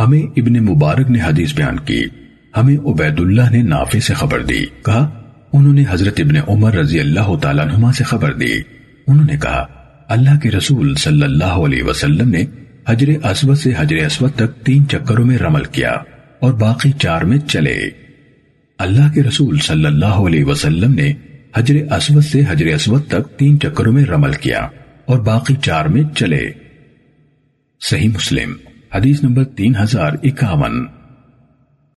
ہمیں ابن مبارک نے حدیث بیان کی۔ ہمیں عبید اللہ نے نافع سے خبر دی۔ کہا، انہوں نے حضرت ابن عمر رضی اللہ تعالیٰ عنہما سے خبر دی۔ انہوں نے کہا، اللہ کے رسول صلی اللہ علیہ وسلم نے حجر اسود سے حجر اسود تک تین چکروں میں رمل کیا اور باقی چار میں چلے۔ اللہ کے رسول صلی اللہ علیہ وسلم نے حجر اسود سے حجر اسود تک تین چکروں میں رمل کیا اور باقی چار میں چلے۔ صحیح مسلم۔ حدیث نمبر تین ہزار اکاون۔